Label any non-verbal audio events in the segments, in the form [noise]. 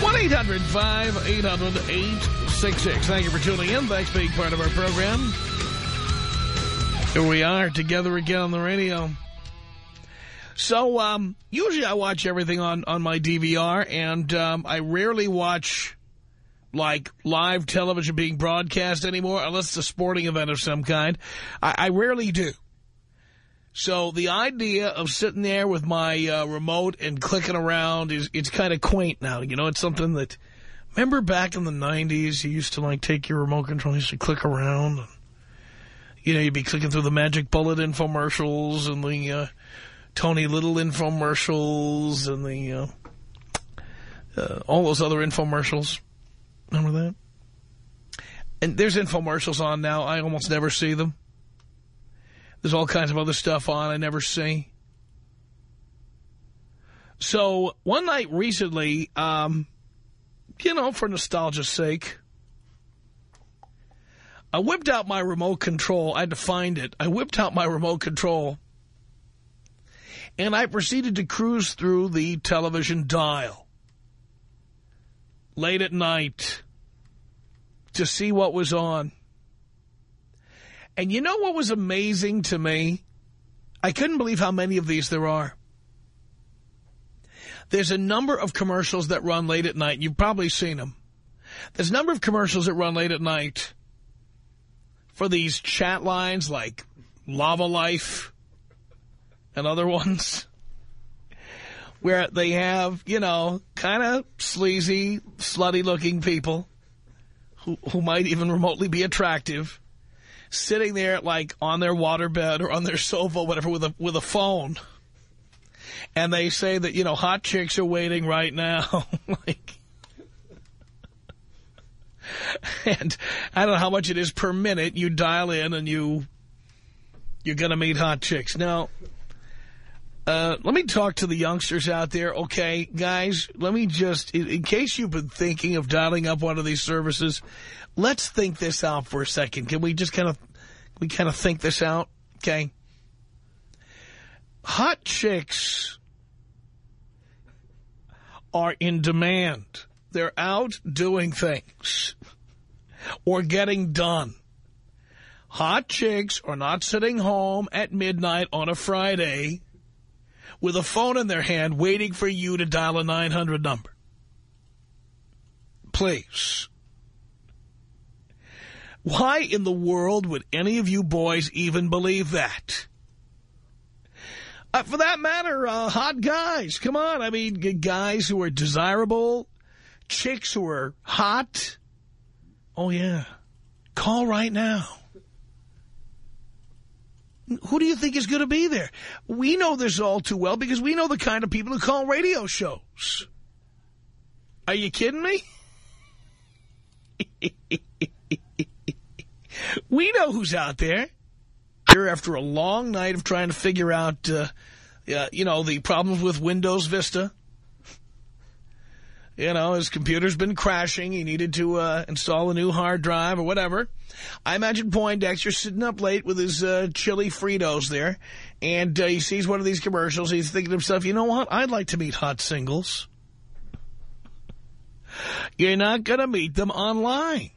1-800-5800-866. Thank you for tuning in. Thanks for being part of our program. Here we are together again on the radio. So, um, usually I watch everything on, on my DVR, and um, I rarely watch, like, live television being broadcast anymore, unless it's a sporting event of some kind. I, I rarely do. So the idea of sitting there with my uh, remote and clicking around is it's kind of quaint now. You know, it's something that, remember back in the 90s, you used to, like, take your remote control, you used to click around. And, you know, you'd be clicking through the Magic Bullet infomercials and the uh, Tony Little infomercials and the uh, uh, all those other infomercials. Remember that? And there's infomercials on now. I almost never see them. There's all kinds of other stuff on I never see. So one night recently, um, you know, for nostalgia's sake, I whipped out my remote control. I had to find it. I whipped out my remote control. And I proceeded to cruise through the television dial. Late at night. To see what was on. And you know what was amazing to me? I couldn't believe how many of these there are. There's a number of commercials that run late at night. You've probably seen them. There's a number of commercials that run late at night for these chat lines like Lava Life and other [laughs] ones where they have, you know, kind of sleazy, slutty-looking people who, who might even remotely be attractive sitting there like on their waterbed or on their sofa, whatever, with a with a phone. And they say that, you know, hot chicks are waiting right now. [laughs] like, and I don't know how much it is per minute. You dial in and you, you're to meet hot chicks. Now, uh, let me talk to the youngsters out there. Okay, guys, let me just, in, in case you've been thinking of dialing up one of these services, let's think this out for a second. Can we just kind of, we kind of think this out? Okay. Hot chicks are in demand. They're out doing things or getting done. Hot chicks are not sitting home at midnight on a Friday with a phone in their hand waiting for you to dial a 900 number. Please. Why in the world would any of you boys even believe that? Uh, for that matter, uh, hot guys. Come on. I mean, guys who are desirable, chicks who are hot. Oh, yeah. Call right now. Who do you think is going to be there? We know this all too well because we know the kind of people who call radio shows. Are you kidding me? [laughs] we know who's out there. Here after a long night of trying to figure out, uh, uh, you know, the problems with Windows Vista. You know, his computer's been crashing. He needed to uh, install a new hard drive or whatever. I imagine Poindexter sitting up late with his uh, chili Fritos there, and uh, he sees one of these commercials. He's thinking to himself, you know what? I'd like to meet hot singles. You're not going to meet them online.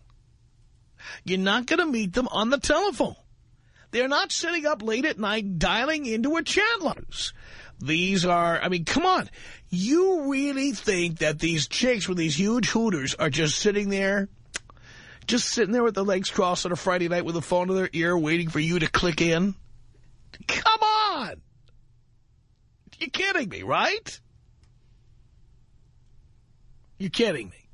You're not going to meet them on the telephone. They're not sitting up late at night dialing into a chat lines. These are, I mean, come on. You really think that these chicks with these huge hooters are just sitting there just sitting there with their legs crossed on a Friday night with a phone to their ear waiting for you to click in? Come on! You're kidding me, right? You're kidding me.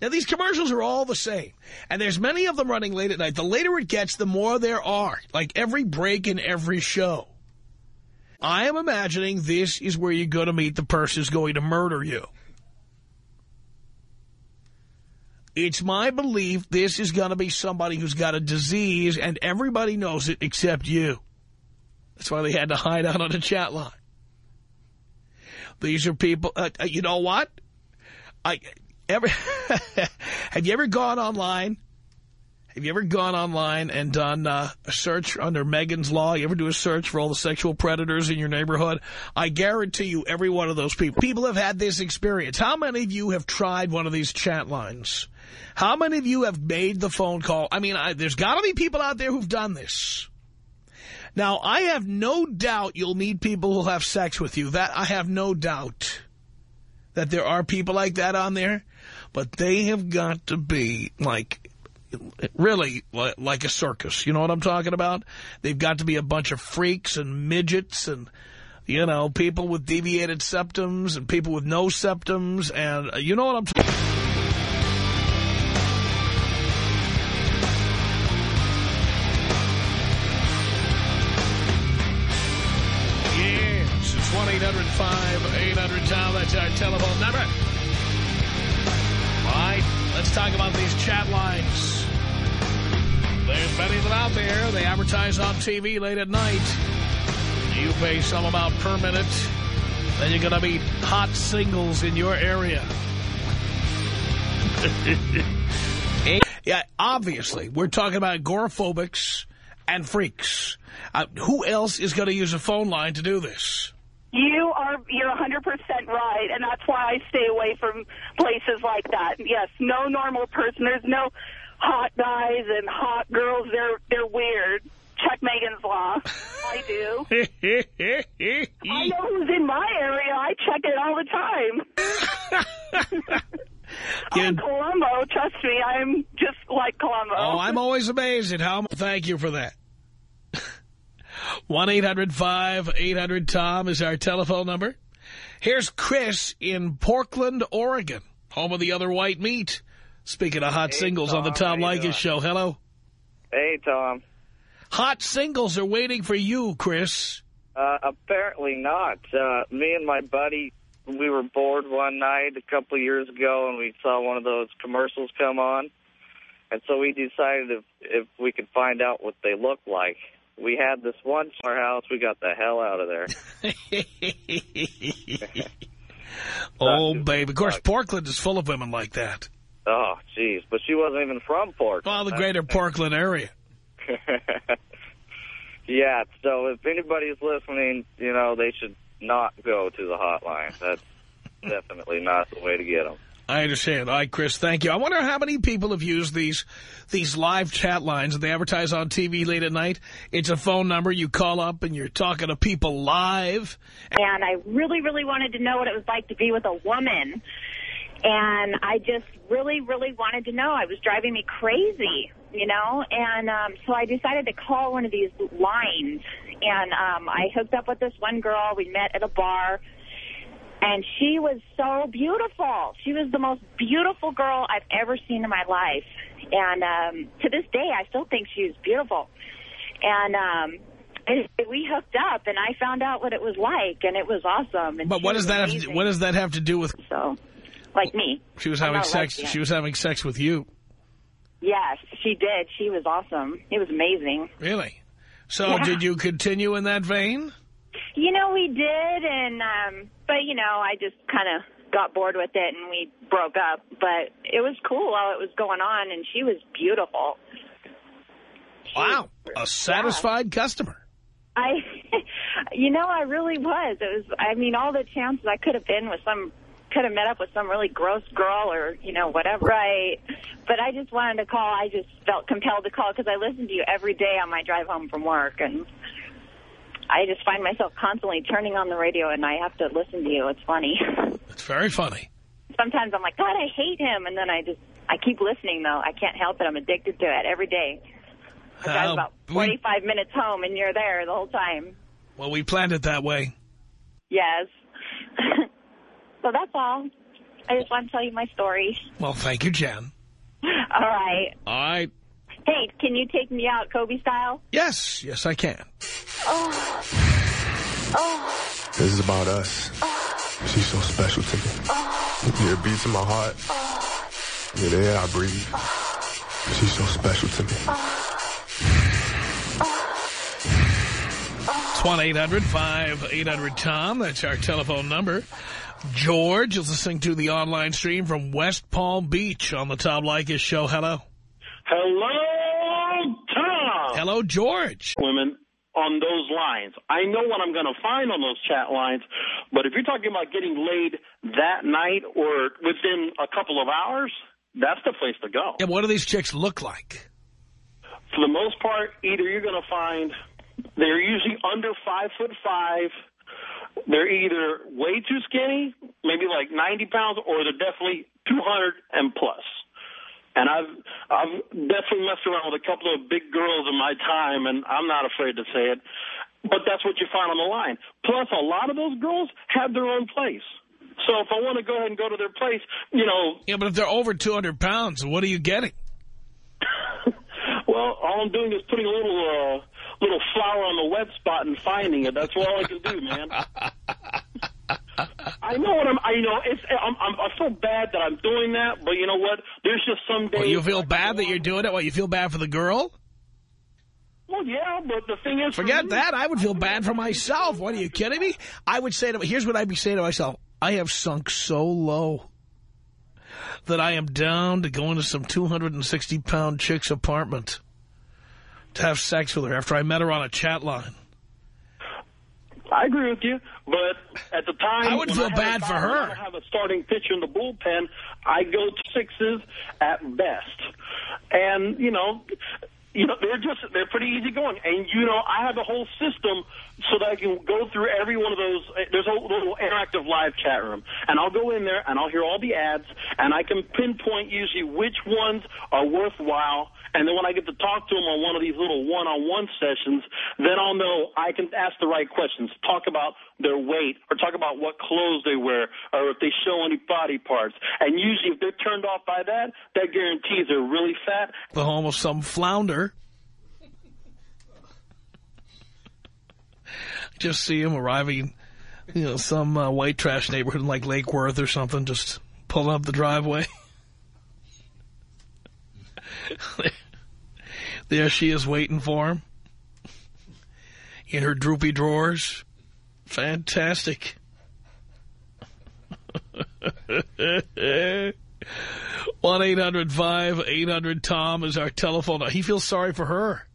Now, these commercials are all the same. And there's many of them running late at night. The later it gets, the more there are. Like every break in every show. I am imagining this is where you're going to meet the person who's going to murder you. It's my belief this is going to be somebody who's got a disease and everybody knows it except you. That's why they had to hide out on the chat line. These are people, uh, uh you know what? I ever [laughs] Have you ever gone online have you ever gone online and done uh, a search under Megan's Law? You ever do a search for all the sexual predators in your neighborhood? I guarantee you every one of those people. People have had this experience. How many of you have tried one of these chat lines? How many of you have made the phone call? I mean, I, there's got to be people out there who've done this. Now, I have no doubt you'll meet people who'll have sex with you. That I have no doubt that there are people like that on there. But they have got to be like really like a circus. You know what I'm talking about? They've got to be a bunch of freaks and midgets and, you know, people with deviated septums and people with no septums. And uh, you know what I'm talking Yes, it's 1-800-5800-TOM. That's our telephone number. All right, let's talk about these chat lines. There's many of them out there. They advertise on TV late at night. You pay some amount per minute. Then you're going to meet hot singles in your area. [laughs] yeah, obviously, we're talking about agoraphobics and freaks. Uh, who else is going to use a phone line to do this? You are, you're 100% right, and that's why I stay away from places like that. Yes, no normal person. There's no hot guys and hot girls. They're they're weird. Check Megan's Law. [laughs] I do. I know who's in my area. I check it all the time. [laughs] I'm Columbo. Trust me, I'm just like Columbo. Oh, I'm always amazed at how. Thank you for that. [laughs] 1-800-5800-TOM is our telephone number. Here's Chris in Portland, Oregon, home of the other white meat. Speaking of hot hey, singles Tom, on the Tom Leykis show, hello. Hey, Tom. Hot singles are waiting for you, Chris. Uh, apparently not. Uh, me and my buddy, we were bored one night a couple of years ago, and we saw one of those commercials come on. And so we decided if, if we could find out what they look like. We had this one in our house. We got the hell out of there. [laughs] oh, baby. Of course, Portland is full of women like that. Oh, jeez. But she wasn't even from Portland. Well, the greater Portland area. [laughs] yeah, so if anybody's listening, you know, they should not go to the hotline. That's definitely not the way to get them. I understand. All right, Chris, thank you. I wonder how many people have used these these live chat lines that they advertise on TV late at night. It's a phone number. You call up and you're talking to people live. And I really, really wanted to know what it was like to be with a woman. And I just really, really wanted to know. I was driving me crazy, you know, and um, so I decided to call one of these lines. And um, I hooked up with this one girl. We met at a bar. And she was so beautiful. She was the most beautiful girl I've ever seen in my life. And um, to this day, I still think she was beautiful. And um, we hooked up, and I found out what it was like, and it was awesome. And but what does that have to, what does that have to do with? So like me. She was having sex. Lesbian. She was having sex with you. Yes, she did. She was awesome. It was amazing. Really? So yeah. did you continue in that vein? You know, we did, and um, but you know, I just kind of got bored with it, and we broke up. But it was cool while it was going on, and she was beautiful. She wow, was, a satisfied yeah. customer. I, [laughs] you know, I really was. It was. I mean, all the chances I could have been with some could have met up with some really gross girl or, you know, whatever. Right. But I just wanted to call. I just felt compelled to call because I listen to you every day on my drive home from work. And I just find myself constantly turning on the radio and I have to listen to you. It's funny. [laughs] It's very funny. sometimes I'm like, God, I hate him. And then I just, I keep listening, though. I can't help it. I'm addicted to it every day. I drive Uh, about we- 45 minutes home, and you're there the whole time. Well, we planned it that way. Yes. [laughs] so that's all. I just want to tell you my story. Well, thank you, Jen. [laughs] All right. All right. Hey, can you take me out Kobe style? Yes, yes, I can. This is about us. She's so special to me. Yeah, it beats in my heart. Yeah, the air I breathe. She's so special to me. It's 1-800-5800-TOM. That's our telephone number. George is listening to the online stream from West Palm Beach on the Tom Leykis show. Hello. Hello, Tom. Hello, George. Women on those lines. I know what I'm going to find on those chat lines, but if you're talking about getting laid that night or within a couple of hours, that's the place to go. Yeah, what do these chicks look like? For the most part, either you're going to find they're usually under five foot five. They're either way too skinny, maybe like 90 pounds, or they're definitely 200 and plus. And I've I've definitely messed around with a couple of big girls in my time, and I'm not afraid to say it. But that's what you find on the line. Plus, a lot of those girls have their own place. So if I want to go ahead and go to their place, you know, Yeah, but if they're over 200 pounds, what are you getting? [laughs] well, all I'm doing is putting a little uh, little flour on the wet spot and finding it. That's all I can do, man. [laughs] I know what I'm. I you know it's. I'm, I'm. I feel bad that I'm doing that, but you know what? There's just some days. Well, you feel bad that you're doing it? What, you feel bad for the girl? Well, yeah, but the thing is, for Forget me- that. I would feel bad for myself. What, are you kidding me? I would say to here's what I'd be saying to myself. I have sunk so low that I am down to go into some 260-pound chick's apartment to have sex with her after I met her on a chat line. I agree with you, but at the time, I would feel have bad for her. I don't have a starting pitcher in the bullpen. I go to sixes at best, and you know, you know they're just they're pretty easy going, and you know I have a whole system so that I can go through every one of those. There's a little interactive live chat room, and I'll go in there and I'll hear all the ads, and I can pinpoint usually which ones are worthwhile. And then when I get to talk to them on one of these little one-on-one sessions, then I'll know I can ask the right questions, talk about their weight, or talk about what clothes they wear, or if they show any body parts. And usually if they're turned off by that, that guarantees they're really fat. The home of some flounder. Just see him arriving, you know, some uh, white trash neighborhood like Lake Worth or something, just pulling up the driveway. [laughs] there she is waiting for him. In her droopy drawers. Fantastic. [laughs] one eight hundred five eight hundred tom is our telephone. He feels sorry for her.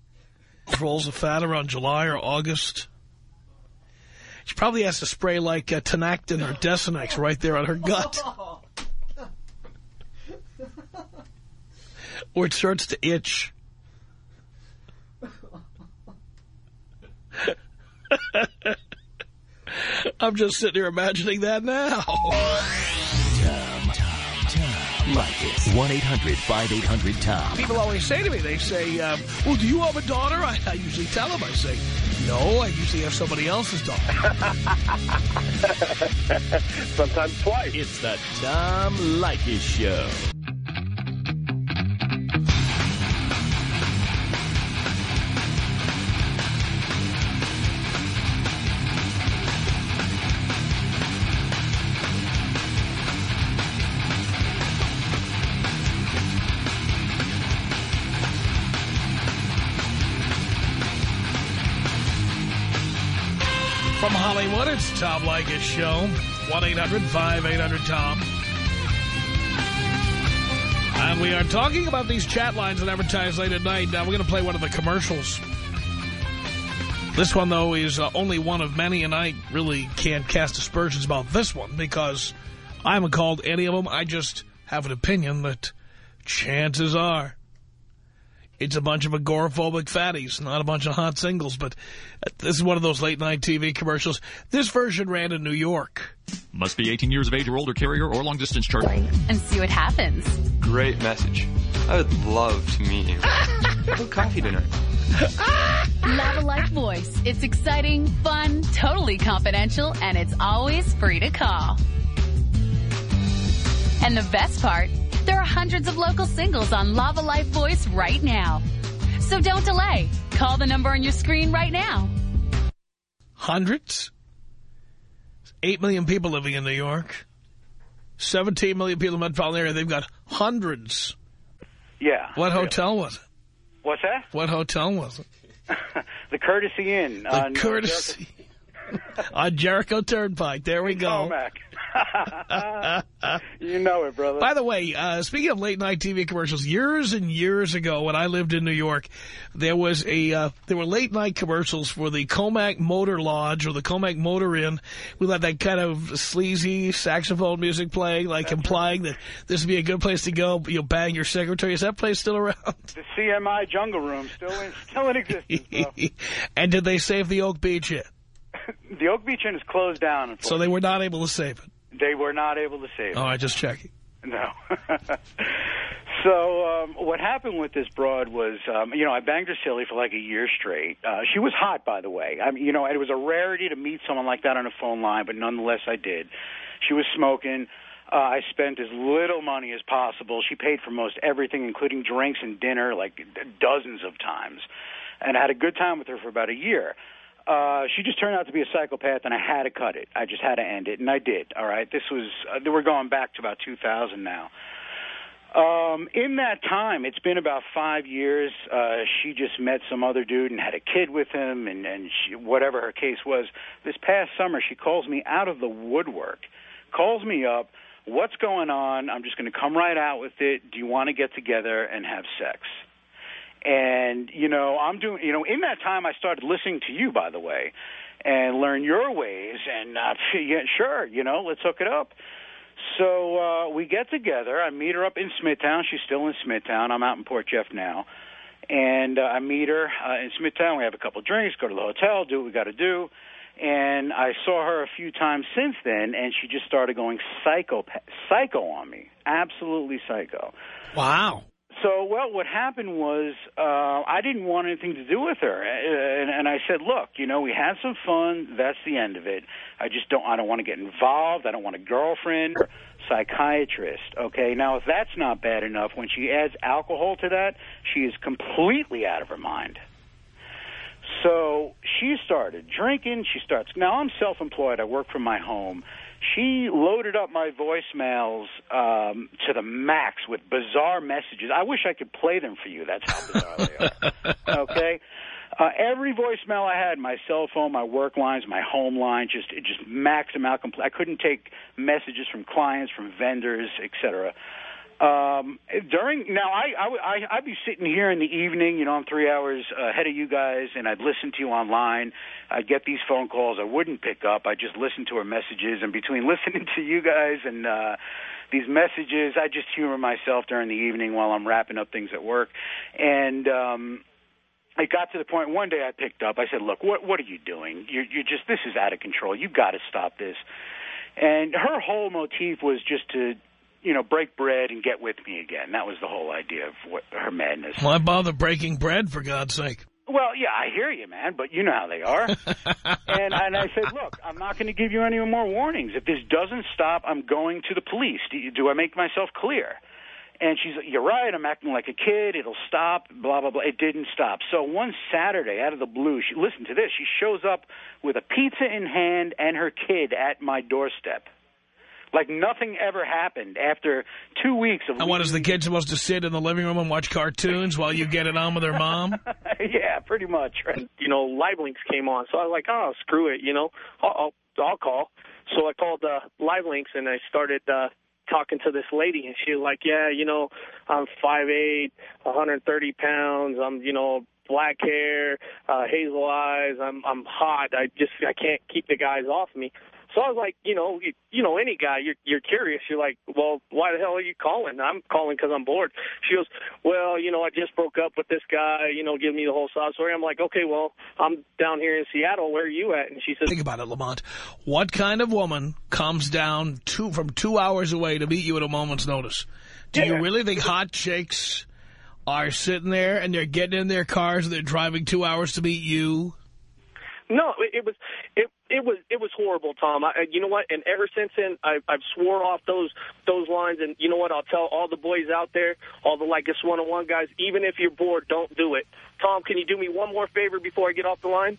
Rolls of fat around July or August. She probably has to spray like uh, Tinactin or Desenex right there on her gut. [laughs] or it starts to itch. [laughs] I'm just sitting here imagining that now. Leykis. 1-800-5800-TOM. People always say to me, they say, uh, well, do you have a daughter? I, I usually tell them, I say, no, I usually have somebody else's dog. [laughs] Sometimes twice. It's the Tom Leykis Show. Hollywood, it's Tom Leykis Show. 1-800-5800-TOM. And we are talking about these chat lines that advertise late at night. Now, we're going to play one of the commercials. This one, though, is uh, only one of many, and I really can't cast aspersions about this one because I haven't called any of them. I just have an opinion that chances are It's a bunch of agoraphobic fatties, not a bunch of hot singles. But this is one of those late-night TV commercials. This version ran in New York. Must be 18 years of age or older carrier or long-distance charter. And see what happens. Great message. I would love to meet you. [laughs] Have coffee dinner. Lava Life Voice. It's exciting, fun, totally confidential, and it's always free to call. And the best part, there are hundreds of local singles on Lava Life Voice right now. So don't delay. Call the number on your screen right now. Hundreds? Eight million people living in New York. 17 million people in the metropolitan area. They've got hundreds. Yeah. What hotel was it? What's that? What hotel was it? [laughs] the Courtesy Inn. The on, uh, Courtesy. [laughs] on Jericho Turnpike. There we go. Commack. [laughs] you know it, brother. By the way, uh, speaking of late-night TV commercials, years and years ago when I lived in New York, there was a uh, there were late-night commercials for the Commack Motor Lodge or the Commack Motor Inn. We had that kind of sleazy saxophone music playing, like implying that this would be a good place to go. You'll bang your secretary. Is that place still around? The CMI Jungle Room still in, still in existence, [laughs] and did they save the Oak Beach Inn? [laughs] the Oak Beach Inn is closed down. So they were not able to save it. They were not able to save All it. right, just checking. No. [laughs] so um, what happened with this broad was, um, you know, I banged her silly for like a year straight. Uh, she was hot, by the way. I mean, you know, it was a rarity to meet someone like that on a phone line, but nonetheless, I did. She was smoking. Uh, I spent as little money as possible. She paid for most everything, including drinks and dinner, like dozens of times. And I had a good time with her for about a year. Uh, she just turned out to be a psychopath, and I had to cut it. I just had to end it, and I did. All right, this was uh, we're going back to about 2000 now. Um, in that time, it's been about five years. Uh, she just met some other dude and had a kid with him, and and she, whatever her case was. This past summer, she calls me out of the woodwork, calls me up. What's going on? I'm just going to come right out with it. Do you want to get together and have sex? And, you know, I'm doing, you know, in that time I started listening to you, by the way, and learn your ways. And, uh, [laughs] yeah, sure, you know, let's hook it up. So uh, we get together. I meet her up in Smithtown. She's still in Smithtown. I'm out in Port Jeff now. And uh, I meet her uh, in Smithtown. We have a couple drinks, go to the hotel, do what we got to do. And I saw her a few times since then, and she just started going psycho, psycho on me. Absolutely psycho. Wow. So, well, what happened was uh, I didn't want anything to do with her, and, and I said, "Look, you know, we had some fun. That's the end of it. I just don't. I don't want to get involved. I don't want a girlfriend, or psychiatrist. Okay. Now, if that's not bad enough, when she adds alcohol to that, she is completely out of her mind. So she started drinking. She starts. Now I'm self-employed. I work from my home. She loaded up my voicemails um, to the max with bizarre messages. I wish I could play them for you. That's how bizarre they are. [laughs] Okay. Uh, every voicemail I had, my cell phone, my work lines, my home line, just it just maxed them out. I couldn't take messages from clients, from vendors, etc. Um, during now, I, I I I'd be sitting here in the evening. You know, I'm three hours ahead of you guys, and I'd listen to you online. I'd get these phone calls. I wouldn't pick up. I just listen to her messages, and between [laughs] listening to you guys and uh, these messages, I just humor myself during the evening while I'm wrapping up things at work, and. um it got to the point one day I picked up. I said, "Look, what what are you doing? You're you're just this is out of control. You've got to stop this." And her whole motif was just to you know, break bread and get with me again. That was the whole idea of what her madness. Why bother breaking bread, for God's sake? Well, yeah, I hear you, man, but you know how they are. [laughs] and, and I said, look, I'm not going to give you any more warnings. If this doesn't stop, I'm going to the police. Do, you, do I make myself clear? And she's, you're right, I'm acting like a kid. It'll stop, blah, blah, blah. It didn't stop. So one Saturday, out of the blue, she, listen to this. She shows up with a pizza in hand and her kid at my doorstep. Like nothing ever happened after two weeks of. And what is the kid supposed to sit in the living room and watch cartoons while you get it on with her mom? [laughs] yeah, pretty much. Right? You know, Live Links came on, so I was like, oh, screw it. You know, I'll I'll, I'll call. So I called uh, Live Links and I started uh, talking to this lady, and she was like, yeah, you know, I'm five eight, 130 pounds. I'm you know black hair, uh, hazel eyes. I'm I'm hot. I just I can't keep the guys off me. So I was like, you know, you, you know, any guy, you're you're curious. You're like, well, why the hell are you calling? I'm calling because I'm bored. She goes, well, you know, I just broke up with this guy. You know, give me the whole sob story. I'm like, okay, well, I'm down here in Seattle. Where are you at? And she says, think about it, Lamont. What kind of woman comes down two from two hours away to meet you at a moment's notice? Do you really think hot chicks are sitting there and they're getting in their cars and they're driving two hours to meet you? No, it, it was it it was it was horrible, Tom. I, you know what? And ever since then, I, I've swore off those those lines. And you know what? I'll tell all the boys out there, all the like us one-on-one guys, even if you're bored, don't do it. Tom, can you do me one more favor before I get off the line?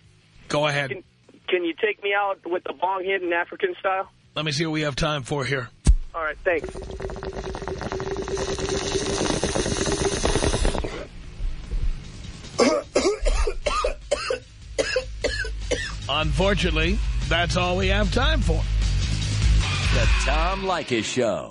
Go ahead. Can, can you take me out with the bong hit in African style? Let me see what we have time for here. All right, thanks. [laughs] Unfortunately, that's all we have time for. The Tom Leykis Show.